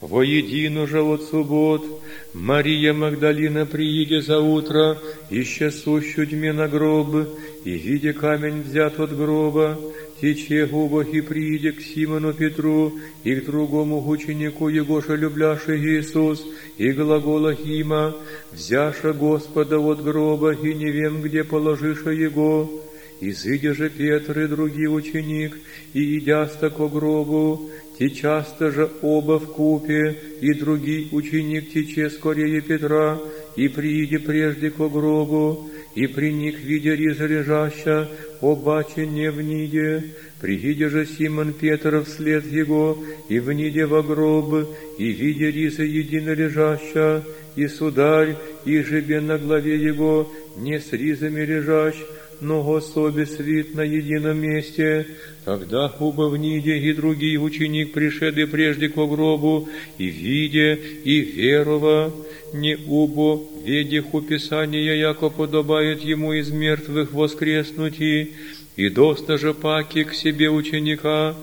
Воедино же от суббот. Мария Магдалина прииде за утро, ища сущу тьме на гроб, и, видя камень взят от гроба, тече губах и прииде к Симону Петру и к другому ученику Егоша любляши Иисус, и глагола Хима, взяша Господа от гроба, и не вем, где положиша Его. Изыдя же Петр и другий ученик, и идя с тако гробу, Те часто же оба в купе, и другий ученик тече скорее Петра, и прииде прежде ко гробу, и приник, видя риза лежаща, обаче не в ниде. Прииде же Симон Петр вслед его, и в ниде во гроб, и видя риза едино лежаща, и сударь, и жебе на главе его, не с ризами лежащ, но особе свит на едином месте. Тогда оба в ниде и другие ученик пришеды прежде ко гробу, и видя, и верова, не убо, ведях у Писания, яко подобает ему из мертвых воскреснуть, и доста же паки к себе ученика,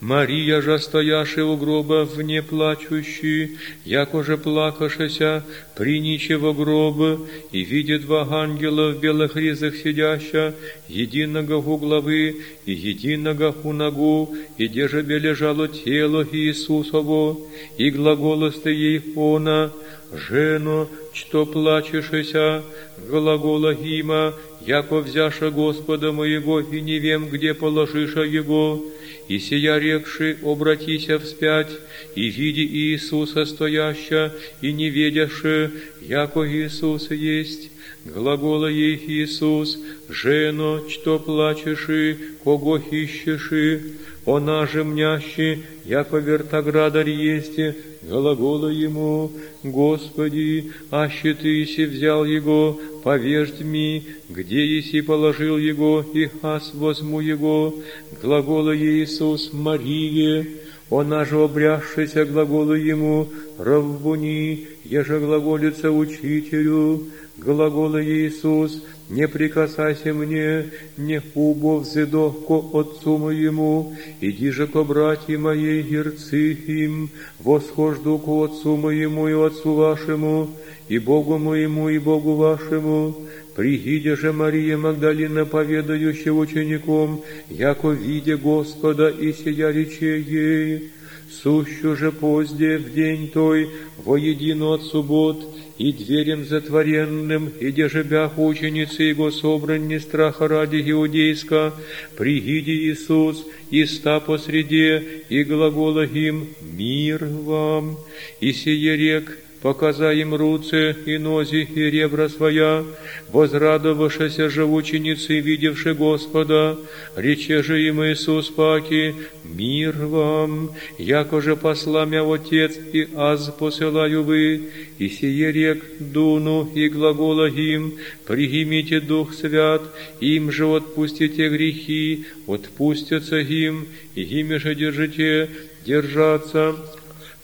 Мария же, стояши у гроба вне плачущий, яко же плакашася, приниче во гроб, и видит два ангела в белых ризах сидяща, единого у главы и единого у ногу, и где же лежало тело Иисусово, и глаголосты ей она, «Жено, что плачешеся, глагола Гима, яко взяша Господа моего, и не вем, где положиша Его, и сия рекши, обратися вспять, и види Иисуса стояща, и не ведяши, яко Иисус есть, глагола ей Иисус, жено, что плачеши, кого ищеши, она же мнящи, яко вертоградарь есть, глагола ему, Господи, аще ты си взял его, повеждь ми, где еси положил его, и аз возьму его, глагола Иисус Марии, она же обрявшися глаголу ему, Раввуни, еже глаголица учителю, глагола Иисус, не прикасайся мне, не убо взидох ко отцу моему, иди же ко братья моей герцы им, восхожду ко отцу моему и отцу вашему, и Богу моему и Богу вашему, Пригидя же Мария Магдалина, поведающая учеником, яко видя Господа и сия рече ей, сущу же позде в день той, воедино от суббот, и дверям затворенным, и дежебях ученицы Его собран страха ради иудейска, пригиди Иисус, и ста посреде, и глагола им «Мир вам!» И сие рек, показа им руце и нози и ребра своя, возрадовавшися же ученицы, видевши Господа, рече же им Иисус паки, мир вам, яко же посла мя Отец, и аз посылаю вы, и сие рек дуну и глагола им, пригимите Дух Свят, им же отпустите грехи, отпустятся им, и ими же держите, держаться,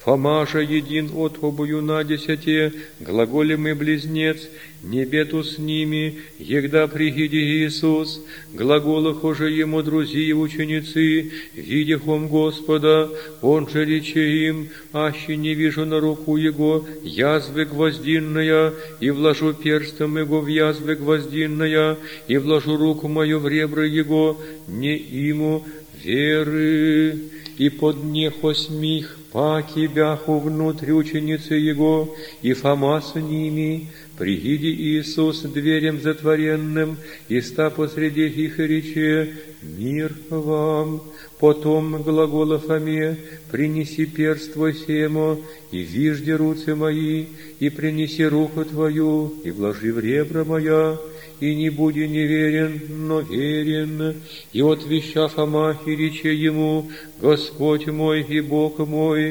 Фома же един от обою на десяте, глаголем и близнец, небету с ними, егда пригиди Иисус, глаголах уже ему друзья и ученицы, видихом Господа, он же рече им, аще не вижу на руку его язвы гвоздинная, и вложу перстом его в язвы гвоздинная, и вложу руку мою в ребра его, не ему веры, и под нехо смих, паки бяху внутрь ученицы Его, и Фома с ними, пригиди Иисус дверям затворенным, и ста посреди их и рече, мир вам. Потом глагола Фоме, принеси перст твой семо, и вижди руцы мои, и принеси руку твою, и вложи в ребра моя, и не буди неверен, но верен. И отвеща Фома и рече ему, Господь мой и Бог мой,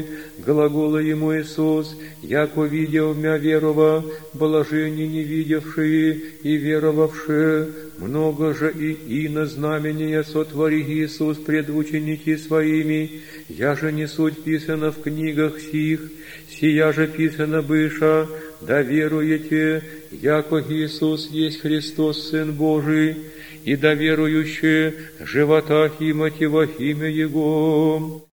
глагола ему Иисус, яко видел мя верова, блажени не видевшие и веровавшие, много же и ино знамения сотвори Иисус пред ученики своими, я же не суть писано в книгах сих, сия же писано быша, да веруете, яко Иисус есть Христос, Сын Божий, и да верующие живота Хима во имя Его.